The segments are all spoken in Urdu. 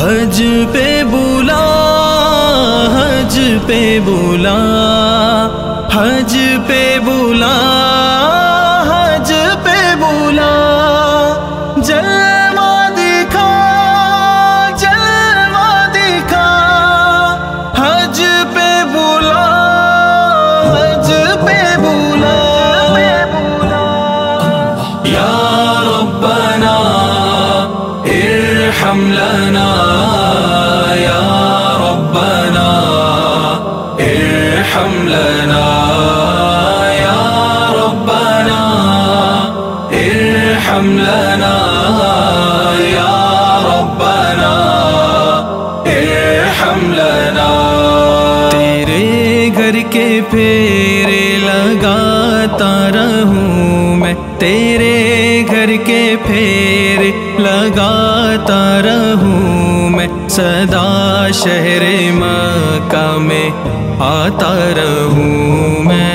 حج پہ بولا حج پہ بولا حج پہ بولا ارحم لنا یا ربنا. ارحم لنا یا ربنا. ارحم لنا تیرے گھر کے پھیرے لگاتا رہوں میں. تیرے گھر کے پھیرے لگاتا رہوں میں. صدا شہر مکہ میں آتا رہوں میں۔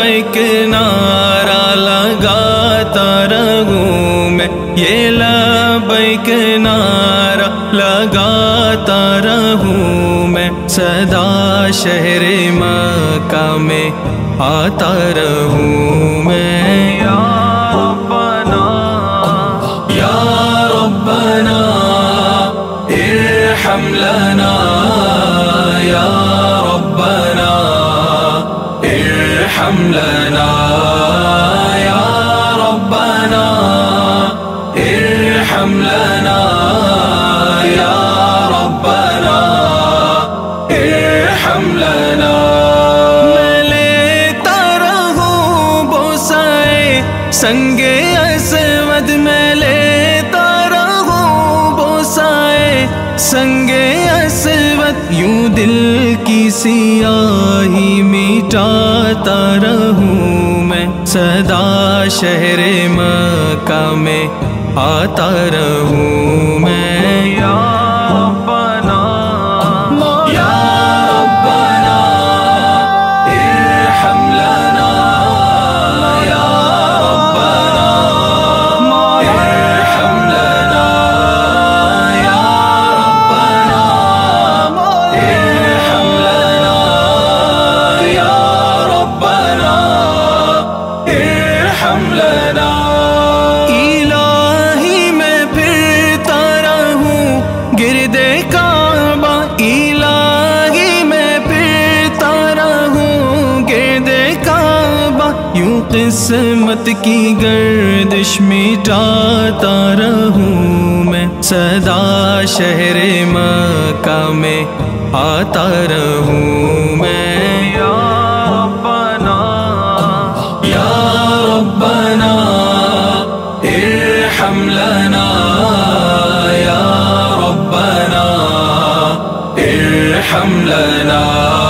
لبیک نعرہ لگاتا رہوں میں۔ یہ لبیک نعرہ لگاتا رہوں میں۔ صدا شہر مکہ میں آتا رہوں میں۔ لنا یا ربنا. ارحم لنا یا ربنا. ارحم لنا. میں لیتا رہوں بوسائے سنگ اسود میں لیتا رہوں بوسائے سنگ اسود یوں دل کی سیاہی آتا رہوں میں صدا شہر مکہ میں آتا رہوں میں قسمت کی گردش مٹاتا رہوں میں صدا شہر مکہ میں آتا رہوں میں۔ یا ربنا یا ربنا، ارحم لنا، یا ربنا، ارحم لنا۔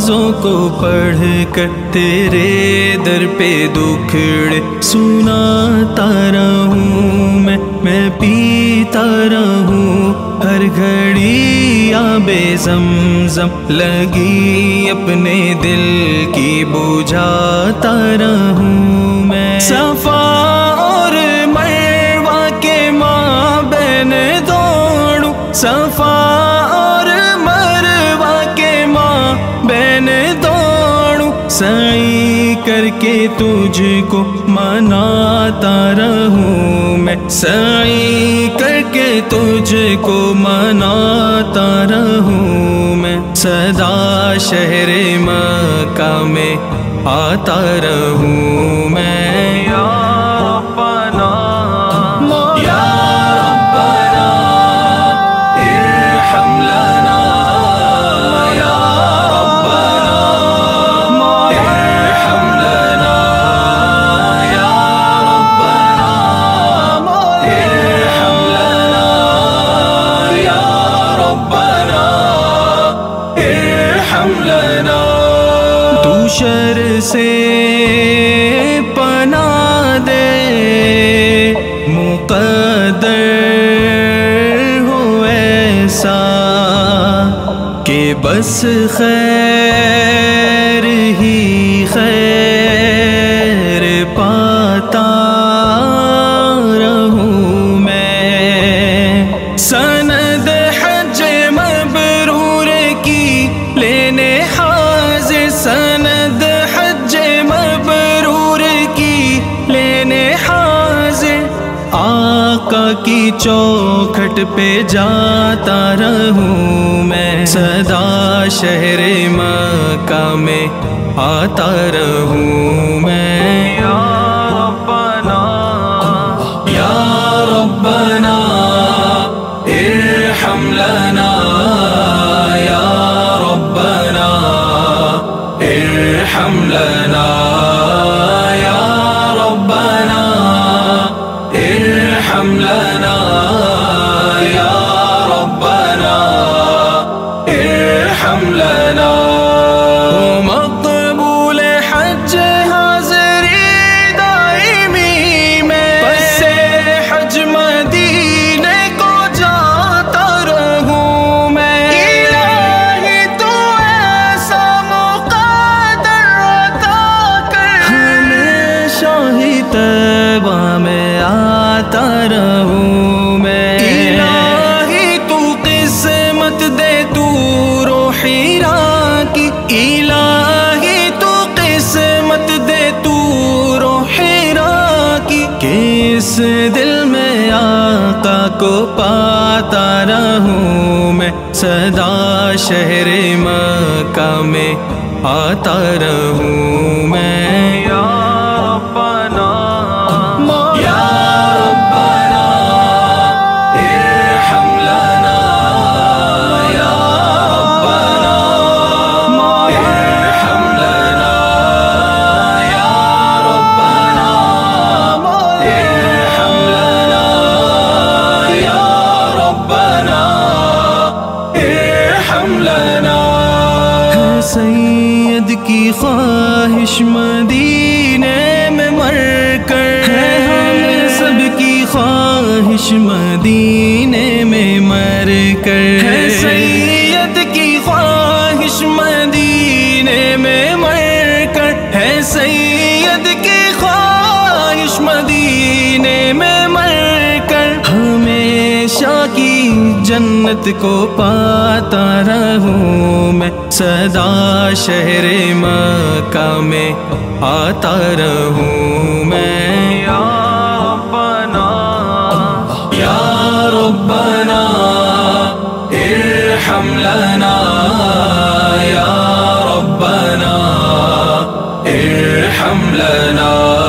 نمازوں کو پڑھ کر تیرے در پہ دکھڑ سناتا رہوں میں میں پیتا رہوں۔ ہر گھڑی آب زمزم لگی اپنے دل کی، بجھاتا رہوں میں۔ صفا سعی کے تجھ کو مناتا رہوں میں، سعی کر کے تجھ کو مناتا رہوں میں۔ صدا شہر مکہ میں آتا رہوں میں۔ شر سے پناہ دے مقدر ہو ایسا کہ بس خیر کی چوکھٹ پہ جاتا رہوں میں صدا شہر مکہ میں آتا رہوں میں۔ یا ربنا یا ربنا ارحم لنا۔ یا ربنا ارحم لنا۔ ہی میں آتا رہوں میں۔ الہی تو قسمت دے تو روحیرا کی الہی تو قسمت دے تو روحیرا کی کس دل میں آقا کو پاتا رہوں میں؟ صدا شہر مکہ میں آتا رہوں لنا سید کی خواہش مدینے میں مر کر۔ ہے سب کی خواہش مدینے میں مر کر۔ جنت کو پاتا رہوں میں صدا شہر مکہ میں آتا رہوں میں۔ یا ربنا۔ یا ربنا ارحم لنا۔ یا ربنا ارحم لنا۔